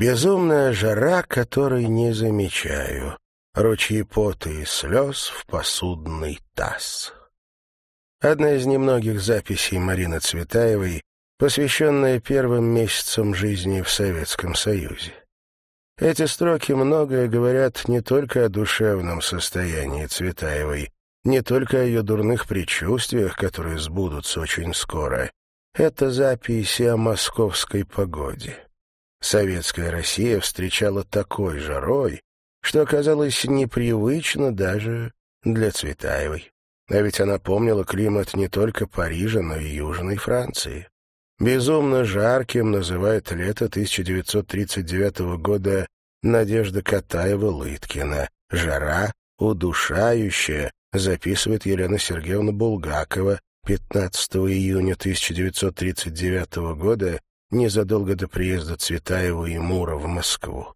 Безумная жара, которой не замечаю. Ручьи пота и слез в посудный таз. Одна из немногих записей Марины Цветаевой, посвященная первым месяцам жизни в Советском Союзе. Эти строки многое говорят не только о душевном состоянии Цветаевой, не только о ее дурных предчувствиях, которые сбудутся очень скоро. Это записи о московской погоде. Советская Россия встречала такой жарой, что оказалось непривычно даже для Цветаевой. А ведь она помнила климат не только Парижа, но и Южной Франции. Безумно жарким называет лето 1939 года Надежда Катаева-Лыткина. Жара удушающая, записывает Елена Сергеевна Булгакова 15 июня 1939 года, незадолго до приезда Цветаева и Мура в Москву.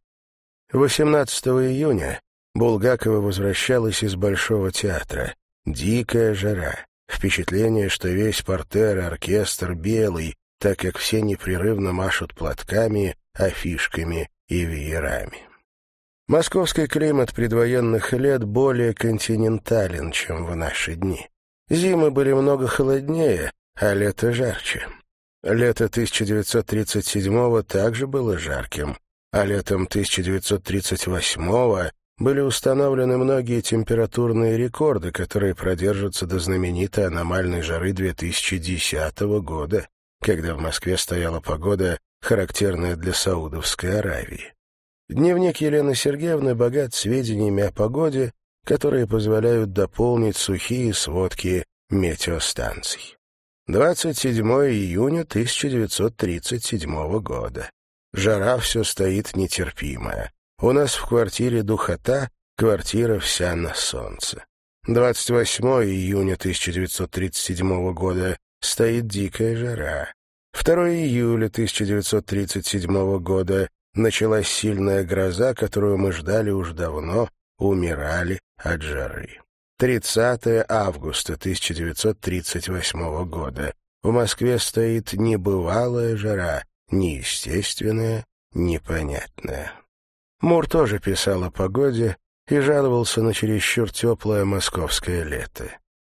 18 июня Булгакова возвращалась из Большого театра. Дикая жара. Впечатление, что весь портер и оркестр белый, так как все непрерывно машут платками, афишками и веерами. Московский климат предвоенных лет более континентален, чем в наши дни. Зимы были много холоднее, а лето жарче. Лето 1937-го также было жарким, а летом 1938-го были установлены многие температурные рекорды, которые продержатся до знаменитой аномальной жары 2010 года, когда в Москве стояла погода, характерная для Саудовской Аравии. Дневник Елены Сергеевны богат сведениями о погоде, которые позволяют дополнить сухие сводки метеостанций. 27 июня 1937 года. Жара все стоит нетерпимая. У нас в квартире духота, квартира вся на солнце. 28 июня 1937 года стоит дикая жара. 2 июля 1937 года началась сильная гроза, которую мы ждали уж давно, умирали от жары. 30 августа 1938 года. В Москве стоит небывалая жара, неестественная, непонятная. Мур тоже писал о погоде и жаловался на чересчур теплое московское лето.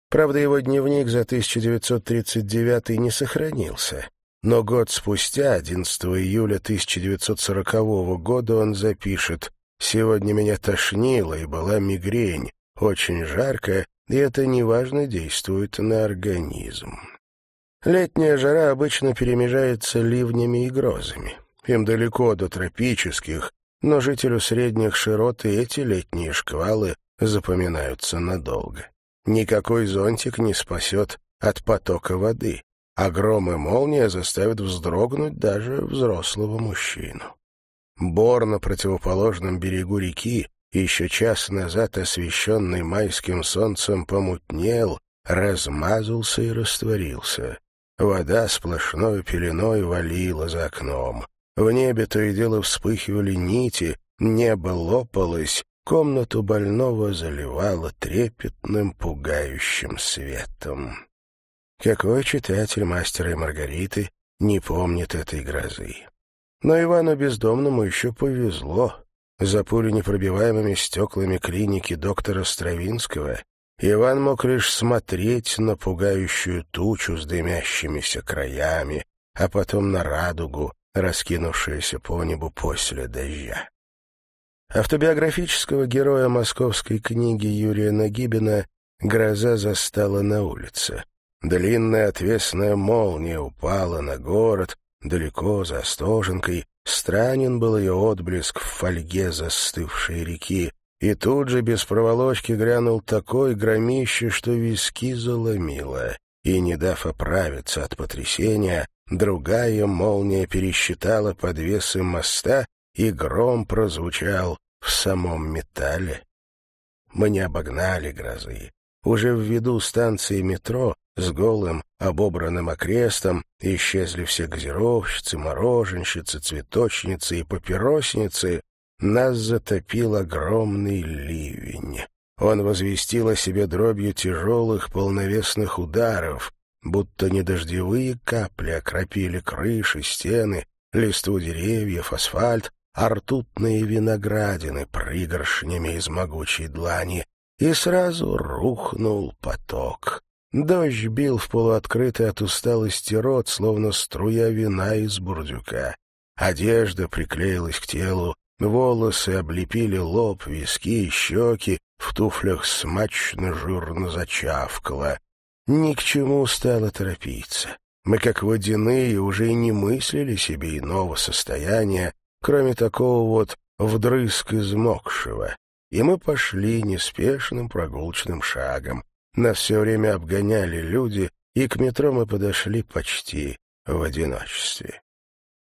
Правда, его дневник за 1939 не сохранился. Но год спустя, 11 июля 1940 года, он запишет «Сегодня меня тошнило и была мигрень, очень жарко, и это неважно действует на организм». Летняя жара обычно перемежается ливнями и грозами. Им далеко до тропических, но жителю средних широт и эти летние шквалы запоминаются надолго. Никакой зонтик не спасет от потока воды а гром и молния заставят вздрогнуть даже взрослого мужчину. Бор на противоположном берегу реки, еще час назад освещенный майским солнцем, помутнел, размазался и растворился. Вода сплошной пеленой валила за окном. В небе то и дело вспыхивали нити, небо лопалось, комнату больного заливало трепетным пугающим светом. Какой читатель «Мастера и Маргариты» не помнит этой грозы? Но Ивану Бездомному еще повезло. За пуленепробиваемыми стеклами клиники доктора Стравинского Иван мог лишь смотреть на пугающую тучу с дымящимися краями, а потом на радугу, раскинувшуюся по небу после дождя. Автобиографического героя московской книги Юрия Нагибина гроза застала на улице. Длинная отвесная молния упала на город, далеко за Остоженкой. Странен был ее отблеск в фольге застывшей реки, и тут же без проволочки грянул такой громище, что виски заломило. И, не дав оправиться от потрясения, другая молния пересчитала подвесы моста, и гром прозвучал в самом металле. Мы не обогнали грозы. Уже в виду станции метро с голым, обобранным окрестом исчезли все газировщицы, мороженщицы, цветочницы и папиросницы. Нас затопил огромный ливень. Он возвестил о себе дробью тяжелых полновесных ударов, будто не дождевые капли окропили крыши, стены, листву деревьев, асфальт, а ртутные виноградины пригоршнями из могучей длани, и сразу рухнул поток. Дождь бил в полуоткрытый от усталости рот, словно струя вина из бурдюка. Одежда приклеилась к телу, волосы облепили лоб, виски и щеки, в туфлях смачно жирно зачавкало. Ни к чему стало торопиться. Мы, как водяные, уже и не мыслили себе иного состояния, кроме такого вот вдрызг измокшего. И мы пошли неспешным прогулочным шагом. Нас все время обгоняли люди, и к метро мы подошли почти в одиночестве.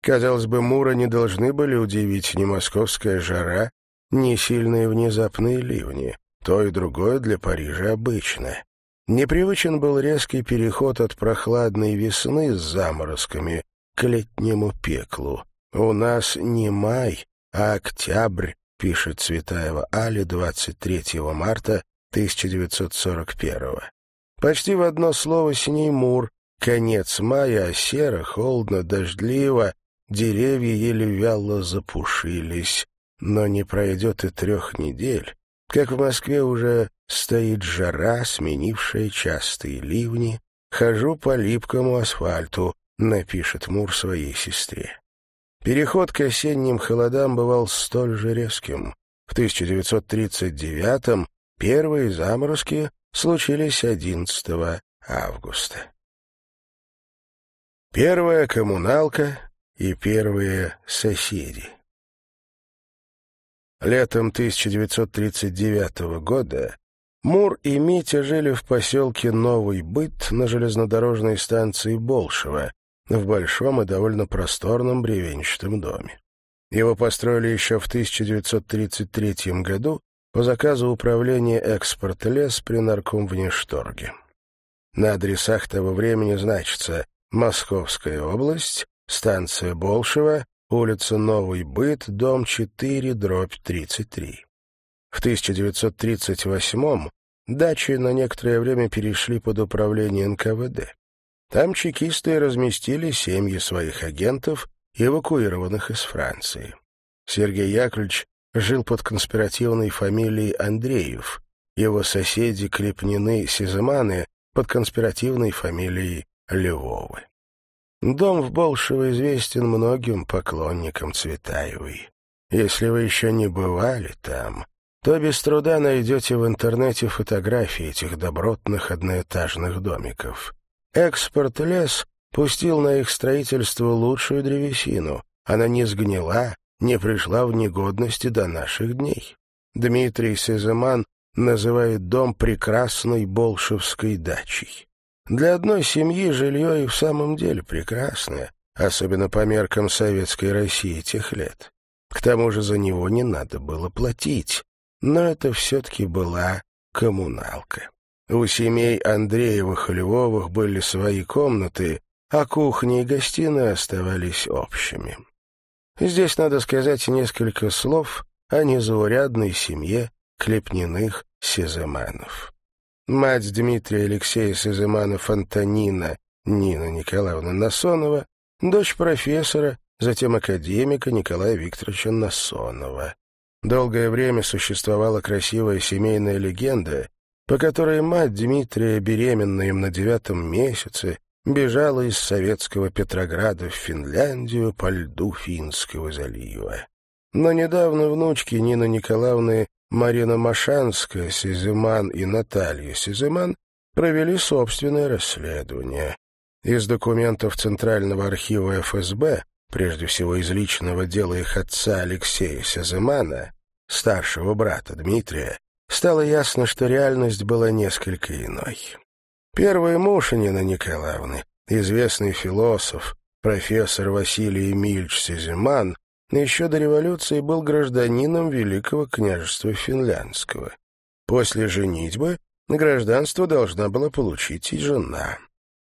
Казалось бы, Мура не должны были удивить ни московская жара, ни сильные внезапные ливни. То и другое для Парижа обычно. Непривычен был резкий переход от прохладной весны с заморозками к летнему пеклу. «У нас не май, а октябрь», — пишет Цветаева Али 23 марта 1941 Почти в одно слово с ней Мур. Конец мая, а серо, холодно, дождливо, деревья еле вяло запушились. Но не пройдет и трех недель, как в Москве уже стоит жара, сменившая частые ливни. Хожу по липкому асфальту, напишет Мур своей сестре. Переход к осенним холодам бывал столь же резким. В 1939-м первые заморозки случились 11 августа. Первая коммуналка и первые соседи. Летом 1939 года Мур и Митя жили в поселке Новый Быт на железнодорожной станции Болшево, в большом и довольно просторном бревенчатом доме. Его построили еще в 1933 году по заказу управления «Экспорт лес» при наркомвнешторге. На адресах того времени значится Московская область, станция Болшево, улица Новый Быт, дом 4, дробь 33. В 1938-м дачи на некоторое время перешли под управление НКВД. Там чекисты разместили семьи своих агентов, эвакуированных из Франции. Сергей Яковлевич жил под конспиративной фамилией Андреев, его соседи Клепнины-Сизыманы под конспиративной фамилией Львовы. Дом в Болшево известен многим поклонникам Цветаевой. Если вы еще не бывали там, то без труда найдете в интернете фотографии этих добротных одноэтажных домиков. Экспорт лес пустил на их строительство лучшую древесину. Она не сгнила, не пришла в негодности до наших дней. Дмитрий Сеземан называет дом прекрасной болшевской дачей. Для одной семьи жилье и в самом деле прекрасное, особенно по меркам советской России тех лет. К тому же за него не надо было платить, но это все-таки была коммуналка. У семей Андреевых и Львовых были свои комнаты, а кухня и гостиная оставались общими. Здесь надо сказать несколько слов о незаурядной семье Клепниных Сеземанов. Мать Дмитрия Алексея Сызыманов Антонина Нина Николаевна Насонова, дочь профессора, затем академика Николая Викторовича Насонова. Долгое время существовала красивая семейная легенда, по которой мать Дмитрия, беременная им на девятом месяце, бежала из советского Петрограда в Финляндию по льду Финского залива. Но недавно внучки Нины Николаевны Марина Машанская, Сизыман и Наталья Сизыман провели собственное расследование. Из документов Центрального архива ФСБ, прежде всего из личного дела их отца Алексея Сизымана, старшего брата Дмитрия, стало ясно, что реальность была несколько иной. Первый муж Нины Николаевны, известный философ, профессор Василий Емельевич Сизиман, еще до революции был гражданином Великого княжества Финляндского. После женитьбы гражданство должна была получить и жена.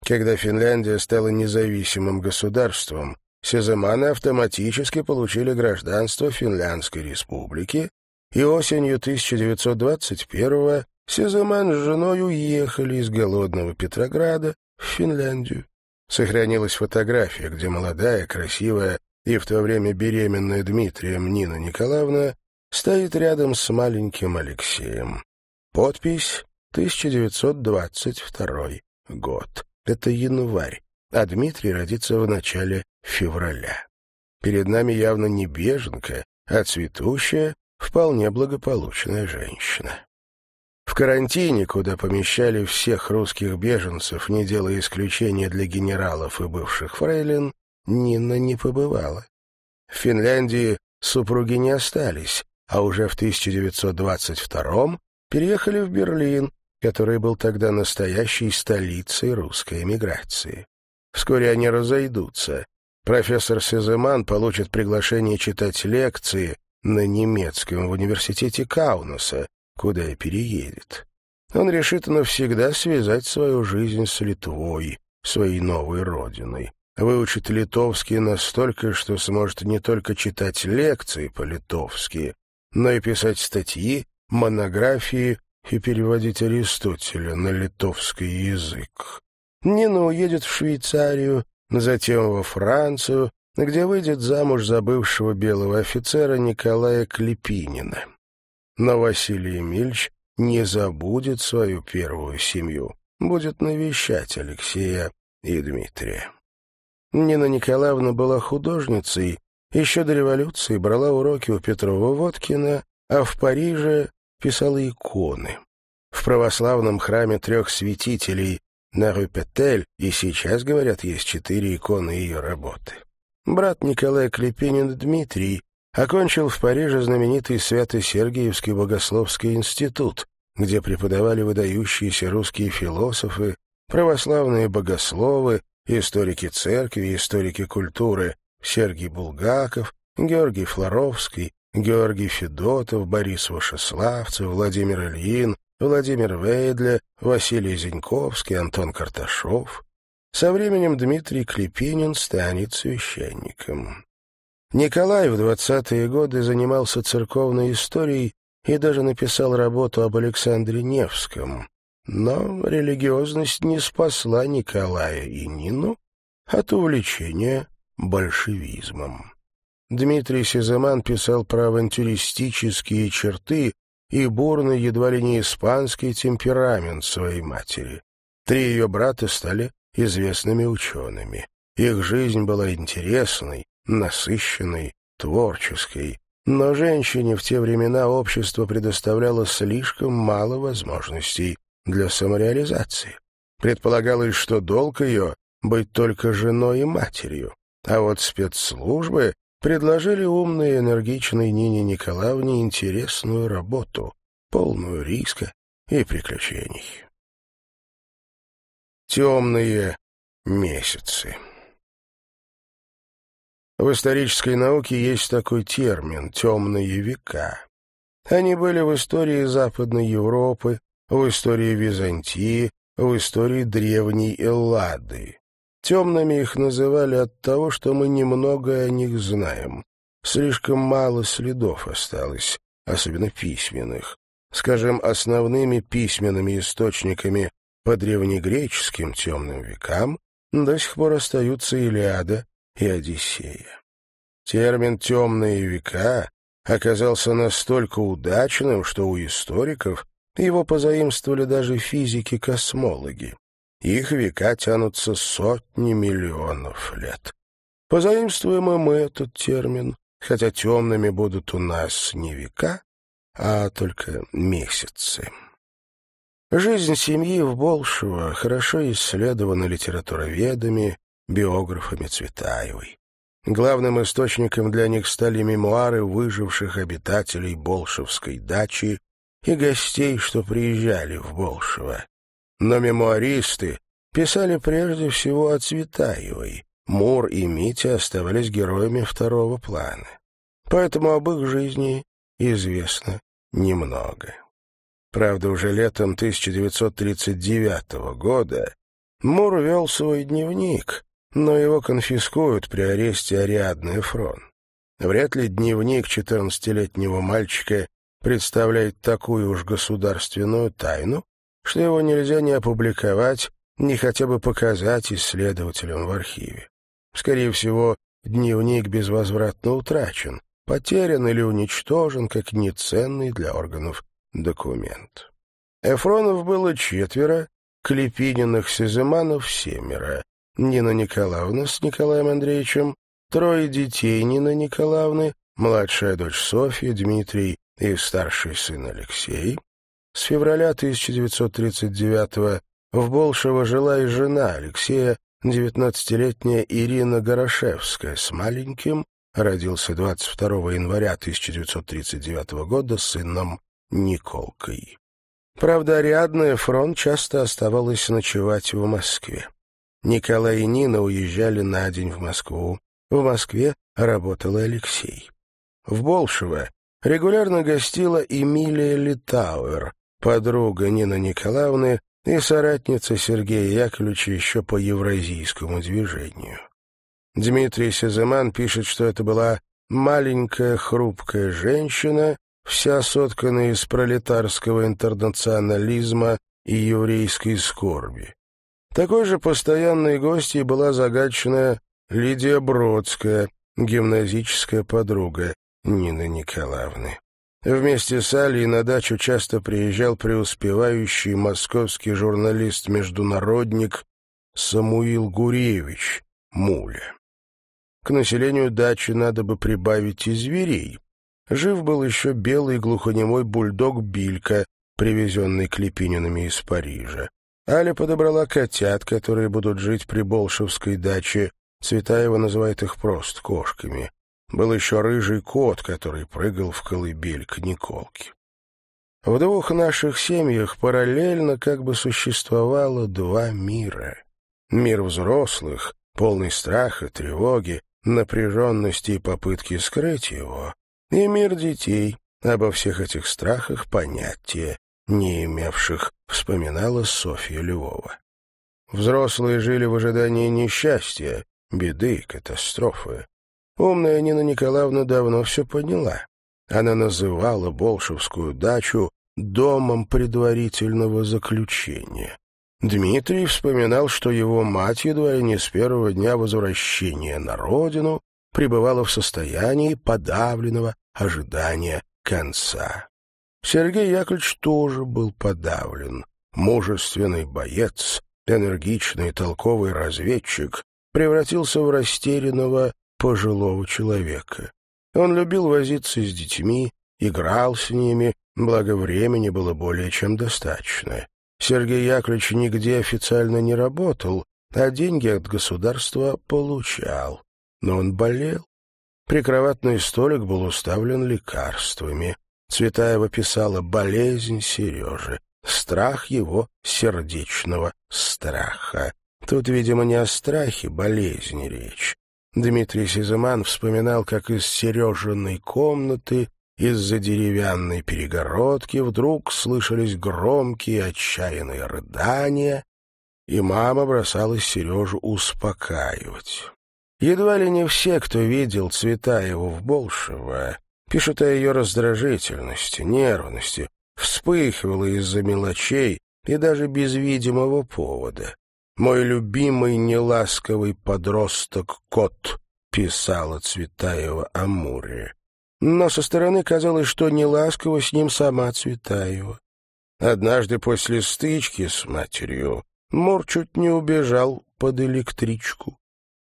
Когда Финляндия стала независимым государством, Сеземаны автоматически получили гражданство Финляндской республики, и осенью 1921-го Сеземан с женой уехали из голодного Петрограда в Финляндию. Сохранилась фотография, где молодая, красивая и в то время беременная Дмитрием Нина Николаевна стоит рядом с маленьким Алексеем. Подпись 1922 год. Это январь, а Дмитрий родится в начале февраля. Перед нами явно не беженка, а цветущая, вполне благополучная женщина. В карантине, куда помещали всех русских беженцев, не делая исключения для генералов и бывших фрейлин, Нина не побывала. В Финляндии супруги не остались, а уже в 1922 переехали в Берлин, который был тогда настоящей столицей русской эмиграции. Вскоре они разойдутся. Профессор Сеземан получит приглашение читать лекции на немецком в университете Каунаса, куда переедет. Он решит навсегда связать свою жизнь с Литвой, своей новой родиной. Выучит литовский настолько, что сможет не только читать лекции по-литовски, но и писать статьи, монографии и переводить Аристотеля на литовский язык. Нина уедет в Швейцарию, затем во Францию, где выйдет замуж за бывшего белого офицера Николая Клепинина. Но Василий Емельч не забудет свою первую семью, будет навещать Алексея и Дмитрия. Нина Николаевна была художницей, еще до революции брала уроки у Петрова-Водкина, а в Париже писала иконы. В православном храме трех святителей на Рюпетель и сейчас, говорят, есть четыре иконы ее работы. Брат Николай Клепинин Дмитрий окончил в Париже знаменитый Свято-Сергиевский богословский институт, где преподавали выдающиеся русские философы, православные богословы, историки церкви, историки культуры Сергий Булгаков, Георгий Флоровский, Георгий Федотов, Борис Вышеславцев, Владимир Ильин, Владимир Вейдле, Василий Зиньковский, Антон Карташов. Со временем Дмитрий Клепинин станет священником. Николай в двадцатые годы занимался церковной историей и даже написал работу об Александре Невском. Но религиозность не спасла Николая и Нину от увлечения большевизмом. Дмитрий Сиземан писал про авантюристические черты и бурный, едва ли не испанский темперамент своей матери. Три ее брата стали известными учеными. Их жизнь была интересной, насыщенной, творческой, но женщине в те времена общество предоставляло слишком мало возможностей для самореализации. Предполагалось, что долг ее — быть только женой и матерью, а вот спецслужбы предложили умной и энергичной Нине Николаевне интересную работу, полную риска и приключений. Темные месяцы в исторической науке есть такой термин «темные века». Они были в истории Западной Европы, в истории Византии, в истории древней Эллады. Темными их называли от того, что мы немного о них знаем. Слишком мало следов осталось, особенно письменных. Скажем, основными письменными источниками по древнегреческим темным векам до сих пор остаются Илиада и Одиссея. Термин «темные века» оказался настолько удачным, что у историков его позаимствовали даже физики-космологи. Их века тянутся сотни миллионов лет. Позаимствуем и мы этот термин, хотя темными будут у нас не века, а только месяцы. Жизнь семьи в Болшево хорошо исследована литературоведами, биографами Цветаевой. Главным источником для них стали мемуары выживших обитателей Болшевской дачи и гостей, что приезжали в Болшево. Но мемуаристы писали прежде всего о Цветаевой. Мур и Митя оставались героями второго плана. Поэтому об их жизни известно немного. Правда, уже летом 1939 года Мур вел свой дневник, но его конфискуют при аресте Ариадны Фрон. Вряд ли дневник четырнадцатилетнего мальчика представляет такую уж государственную тайну, что его нельзя ни опубликовать, ни хотя бы показать исследователям в архиве. Скорее всего, дневник безвозвратно утрачен, потерян или уничтожен как неценный для органов документ. Эфронов было четверо, Клепининых Сеземанов семеро, Нина Николаевна с Николаем Андреевичем, трое детей Нины Николаевны, младшая дочь Софья, Дмитрий и старший сын Алексей. С февраля 1939 в Болшево жила и жена Алексея, 19-летняя Ирина Горошевская с маленьким, родился 22 января 1939 года сыном Николкой. Правда, Ариадна Фрон часто оставалась ночевать в Москве. Николай и Нина уезжали на день в Москву. В Москве работал Алексей. В Болшево регулярно гостила Эмилия Литауэр, подруга Нины Николаевны и соратница Сергея Яковлевича еще по евразийскому движению. Дмитрий Сеземан пишет, что это была маленькая хрупкая женщина, вся сотканная из пролетарского интернационализма и еврейской скорби. Такой же постоянной гостьей была загадочная Лидия Бродская, гимназическая подруга Нины Николаевны. Вместе с Алией на дачу часто приезжал преуспевающий московский журналист-международник Самуил Гуревич Муля. К населению дачи надо бы прибавить и зверей. Жив был еще белый глухонемой бульдог Билька, привезенный Клепининами из Парижа. Аля подобрала котят, которые будут жить при Болшевской даче. Цветаева называет их просто кошками. Был еще рыжий кот, который прыгал в колыбель к Николке. В двух наших семьях параллельно как бы существовало два мира. Мир взрослых, полный страха, тревоги, напряженности и попытки скрыть его, и мир детей, обо всех этих страхах понятия не имевших, вспоминала Софья Львова. Взрослые жили в ожидании несчастья, беды, катастрофы. Умная Нина Николаевна давно все поняла. Она называла Болшевскую дачу домом предварительного заключения. Дмитрий вспоминал, что его мать едва ли не с первого дня возвращения на родину пребывала в состоянии подавленного ожидания конца. Сергей Яковлевич тоже был подавлен. Мужественный боец, энергичный толковый разведчик превратился в растерянного пожилого человека. Он любил возиться с детьми, играл с ними, благо времени было более чем достаточно. Сергей Яковлевич нигде официально не работал, а деньги от государства получал. Но он болел. Прикроватный столик был уставлен лекарствами. Цветаева писала «болезнь Сережи», страх его сердечного страха. Тут, видимо, не о страхе болезни речь. Дмитрий Сизыман вспоминал, как из Сережиной комнаты, из-за деревянной перегородки вдруг слышались громкие отчаянные рыдания, и мама бросалась Сережу успокаивать. Едва ли не все, кто видел Цветаеву в Болшево, Пишет о ее раздражительности, нервности, вспыхивала из-за мелочей и даже без видимого повода. «Мой любимый неласковый подросток-кот», — писала Цветаева о Муре. Но со стороны казалось, что неласково с ним сама Цветаева. Однажды после стычки с матерью Мур чуть не убежал под электричку.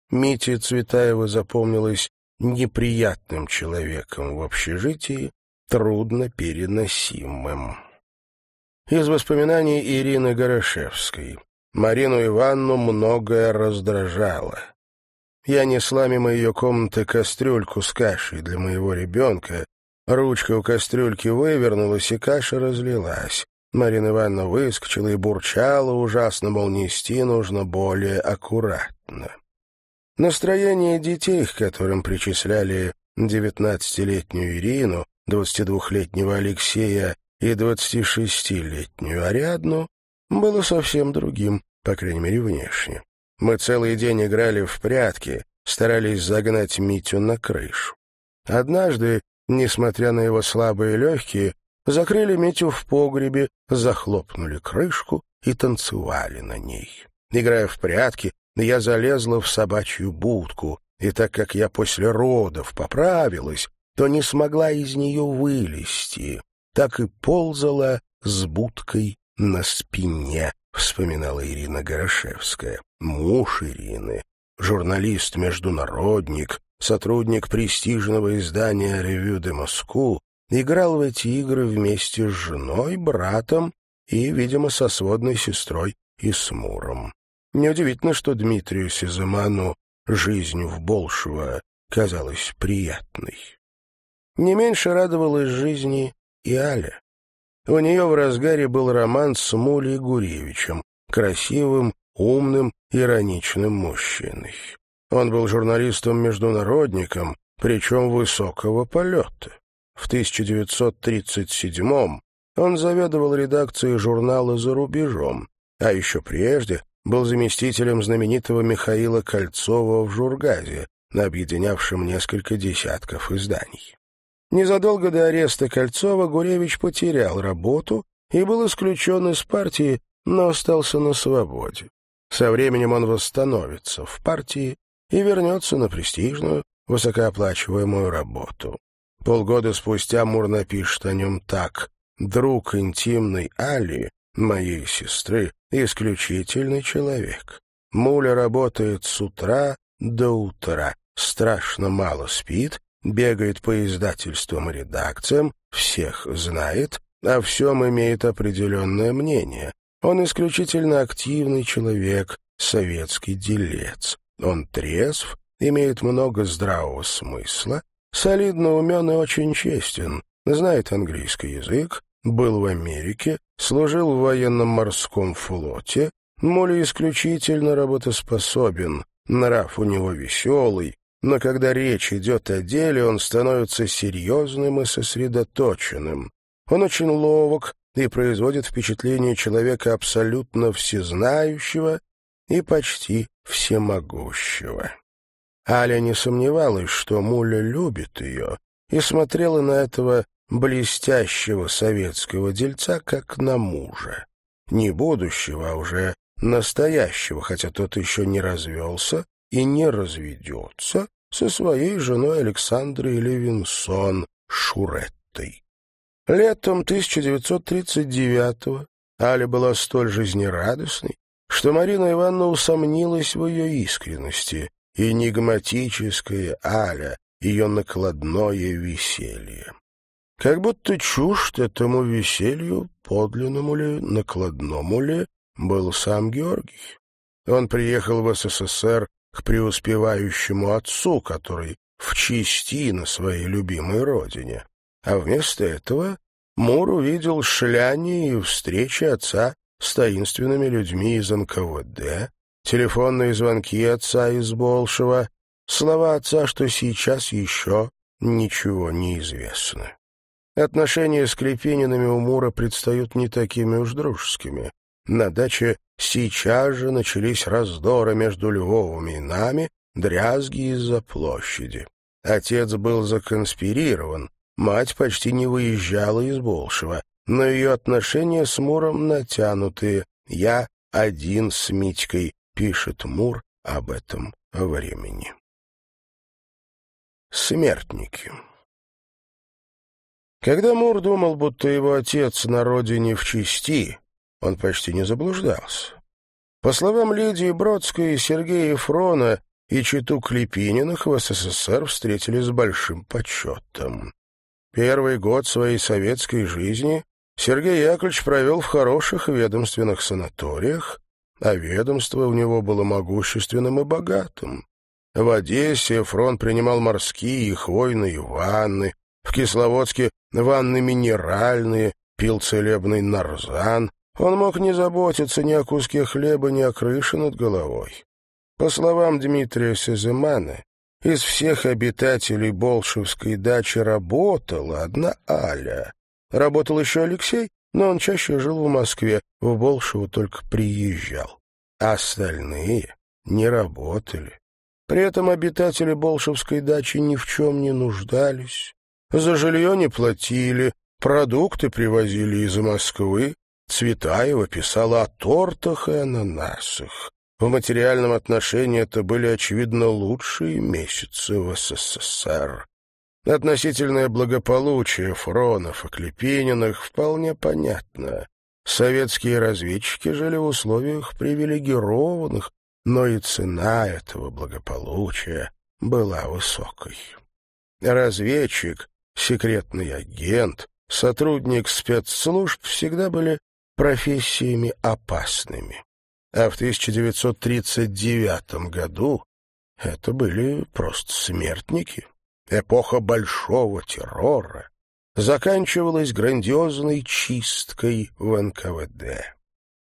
Мите Цветаева запомнилась неприятным человеком в общежитии, трудно переносимым. Из воспоминаний Ирины Горошевской. Марину Ивановну многое раздражало. Я несла мимо ее комнаты кастрюльку с кашей для моего ребенка. Ручка у кастрюльки вывернулась, и каша разлилась. Марина Ивановна выскочила и бурчала ужасно, мол, нести нужно более аккуратно. Настроение детей, к которым причисляли девятнадцатилетнюю Ирину, двадцатидвухлетнего Алексея и двадцатишестилетнюю Ариадну, было совсем другим, по крайней мере, внешне. Мы целый день играли в прятки, старались загнать Митю на крышу. Однажды, несмотря на его слабые легкие, закрыли Митю в погребе, захлопнули крышку и танцевали на ней. Играя в прятки, я залезла в собачью будку. и так как я после родов поправилась, то не смогла из нее вылезти, так и ползала с будкой на спине, вспоминала Ирина Горошевская. Муж Ирины, журналист-международник, сотрудник престижного издания «Ревю де Москву», играл в эти игры вместе с женой, братом и, видимо, со сводной сестрой и с Муром. Неудивительно, что Дмитрию Сизаману жизнь в Болшево казалась приятной. Не меньше радовалась жизни и Аля. У нее в разгаре был роман с Мулей Гуревичем, красивым, умным, ироничным мужчиной. Он был журналистом-международником, причем высокого полета. В 1937-м он заведовал редакцией журнала «За рубежом», а еще прежде был заместителем знаменитого Михаила Кольцова в «Жургазе», объединявшем несколько десятков изданий. Незадолго до ареста Кольцова Гуревич потерял работу и был исключен из партии, но остался на свободе. Со временем он восстановится в партии и вернется на престижную, высокооплачиваемую работу. Полгода спустя Мур напишет о нем так. «Друг интимной Али, моей сестры, исключительный человек. Муля работает с утра до утра, страшно мало спит, бегает по издательствам и редакциям, всех знает, о всем имеет определенное мнение. Он исключительно активный человек, советский делец. Он трезв, имеет много здравого смысла, солидно умен и очень честен, знает английский язык, был в Америке, служил в военном морском флоте, Моли исключительно работоспособен, нрав у него веселый, но когда речь идет о деле, он становится серьезным и сосредоточенным. Он очень ловок и производит впечатление человека абсолютно всезнающего и почти всемогущего. Аля не сомневалась, что Муля любит ее, и смотрела на этого блестящего советского дельца как на мужа. Не будущего, а уже настоящего, хотя тот еще не развелся и не разведется со своей женой Александрой Левинсон Шуреттой. Летом 1939-го Аля была столь жизнерадостной, что Марина Ивановна усомнилась в ее искренности, энигматическая Аля, ее накладное веселье. Как будто чужд этому веселью, подлинному ли, накладному ли, был сам Георгий. Он приехал в СССР к преуспевающему отцу, который в чести на своей любимой родине. А вместо этого Мур увидел шляни и встречи отца с таинственными людьми из НКВД, телефонные звонки отца из Болшева, слова отца, что сейчас еще ничего не известно. Отношения с Клепининами у Мура предстают не такими уж дружескими. На даче сейчас же начались раздоры между Львовыми и нами, дрязги из-за площади. Отец был законспирирован, мать почти не выезжала из Болшева, но ее отношения с Муром натянутые. «Я один с Митькой», — пишет Мур об этом времени. Смертники Когда Мур думал, будто его отец на родине в чести, он почти не заблуждался. По словам Лидии Бродской, Сергея Ефрона и Читу Клепининых в СССР встретили с большим почетом. Первый год своей советской жизни Сергей Яковлевич провел в хороших ведомственных санаториях, а ведомство у него было могущественным и богатым. В Одессе фронт принимал морские и хвойные ванны, в Кисловодске — ванны минеральные, пил целебный нарзан. Он мог не заботиться ни о куске хлеба, ни о крыше над головой. По словам Дмитрия Сеземана, из всех обитателей Болшевской дачи работала одна Аля, Работал еще Алексей, но он чаще жил в Москве, в Болшево только приезжал. А остальные не работали. При этом обитатели Болшевской дачи ни в чем не нуждались. За жилье не платили, продукты привозили из Москвы, Цветаева писала о тортах и ананасах. В материальном отношении это были, очевидно, лучшие месяцы в СССР. Относительное благополучие Фронов и Клепининых вполне понятно. Советские разведчики жили в условиях привилегированных, но и цена этого благополучия была высокой. Разведчик, секретный агент, сотрудник спецслужб всегда были профессиями опасными. А в 1939 году это были просто смертники. Эпоха большого террора заканчивалась грандиозной чисткой в НКВД.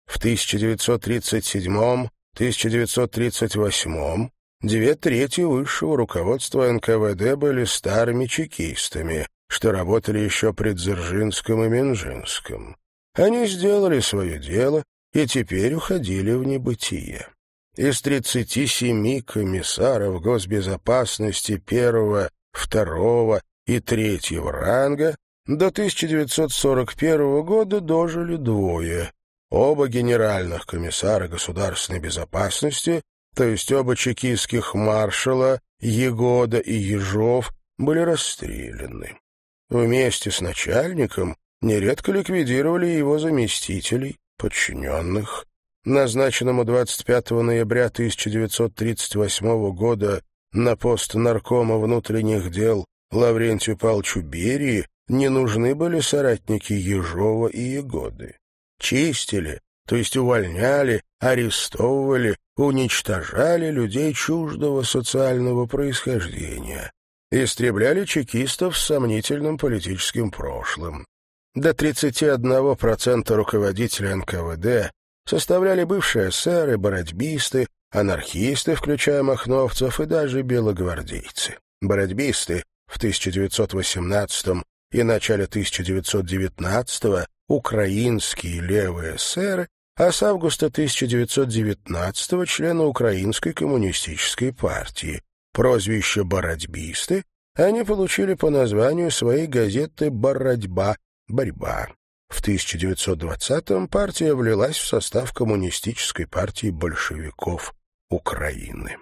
В 1937-1938 две трети высшего руководства НКВД были старыми чекистами, что работали еще при Дзержинском и Минжинском. Они сделали свое дело и теперь уходили в небытие. Из 37 комиссаров госбезопасности первого второго и третьего ранга до 1941 года дожили двое. Оба генеральных комиссара государственной безопасности, то есть оба чекистских маршала, Егода и Ежов, были расстреляны. Вместе с начальником нередко ликвидировали его заместителей, подчиненных. Назначенному 25 ноября 1938 года на пост наркома внутренних дел Лаврентию Павловичу Берии не нужны были соратники Ежова и Егоды. Чистили, то есть увольняли, арестовывали, уничтожали людей чуждого социального происхождения, истребляли чекистов с сомнительным политическим прошлым. До 31% руководителей НКВД составляли бывшие эсеры, бородьбисты, анархисты, включая махновцев, и даже белогвардейцы. Бородьбисты в 1918 и начале 1919 украинские левые эсеры, а с августа 1919 члены Украинской коммунистической партии. Прозвище «бородьбисты» они получили по названию своей газеты «Бородьба», «Борьба». В 1920-м партия влилась в состав коммунистической партии большевиков. Украины.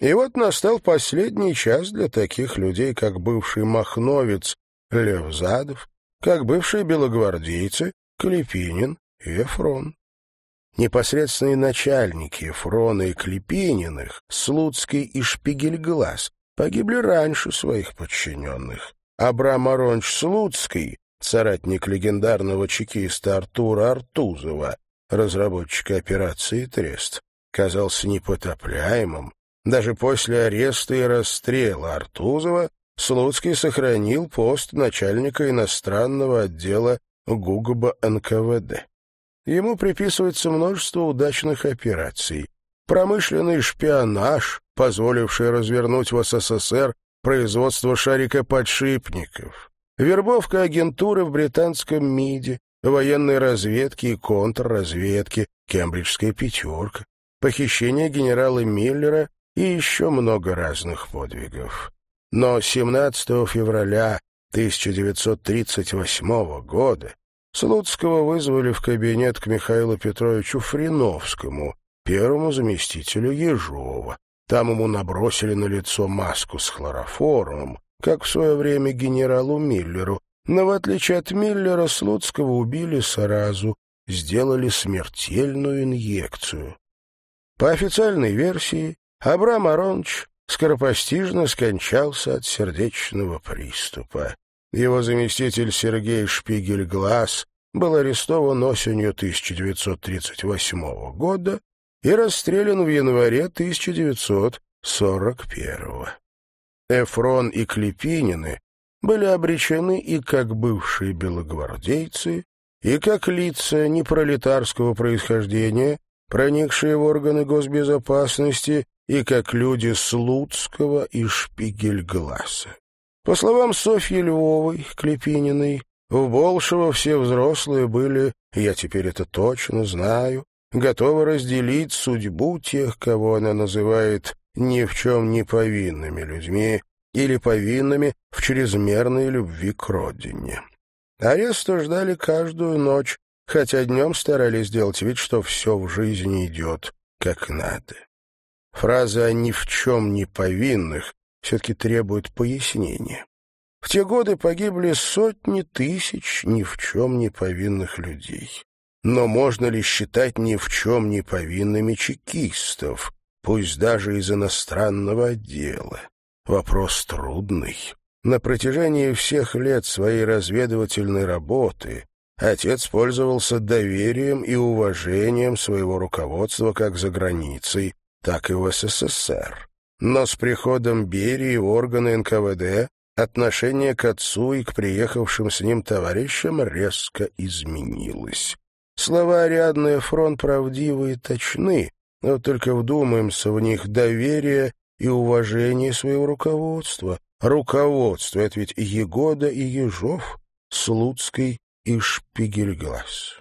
И вот настал последний час для таких людей, как бывший махновец Лев Задов, как бывшие белогвардейцы Клепинин и Эфрон. Непосредственные начальники Эфрона и Клепининых, Слуцкий и Шпигельглаз, погибли раньше своих подчиненных. Абрам Аронч Слуцкий, соратник легендарного чекиста Артура Артузова, разработчика операции «Трест», казался непотопляемым. Даже после ареста и расстрела Артузова Слуцкий сохранил пост начальника иностранного отдела ГУГБ НКВД. Ему приписывается множество удачных операций. Промышленный шпионаж, позволивший развернуть в СССР производство шарикоподшипников, вербовка агентуры в британском МИДе, военной разведки и контрразведки, кембриджская пятерка, похищение генерала Миллера и еще много разных подвигов. Но 17 февраля 1938 года Слуцкого вызвали в кабинет к Михаилу Петровичу Фриновскому, первому заместителю Ежова. Там ему набросили на лицо маску с хлороформом, как в свое время генералу Миллеру, но в отличие от Миллера Слуцкого убили сразу, сделали смертельную инъекцию. По официальной версии, Абрам Аронович скоропостижно скончался от сердечного приступа. Его заместитель Сергей Шпигель-Глаз был арестован осенью 1938 года и расстрелян в январе 1941. Эфрон и Клепинины были обречены и как бывшие белогвардейцы, и как лица непролетарского происхождения, проникшие в органы госбезопасности и как люди Слуцкого и Шпигельгласа. По словам Софьи Львовой, Клепининой, в Болшево все взрослые были, я теперь это точно знаю, готовы разделить судьбу тех, кого она называет ни в чем не повинными людьми или повинными в чрезмерной любви к родине. Ареста ждали каждую ночь, хотя днем старались сделать вид, что все в жизни идет как надо. Фраза о «ни в чем не повинных» все-таки требует пояснения. В те годы погибли сотни тысяч ни в чем не повинных людей. Но можно ли считать ни в чем не повинными чекистов, пусть даже из иностранного отдела? Вопрос трудный. На протяжении всех лет своей разведывательной работы отец пользовался доверием и уважением своего руководства как за границей, так и в СССР. Но с приходом Берии органы НКВД отношение к отцу и к приехавшим с ним товарищам резко изменилось. Слова Ариадны фронт правдивы и точны, но только вдумаемся в них доверие и уважение своего руководства. Руководство — это ведь Егода и Ежов, Слуцкий и Шпигельглаз.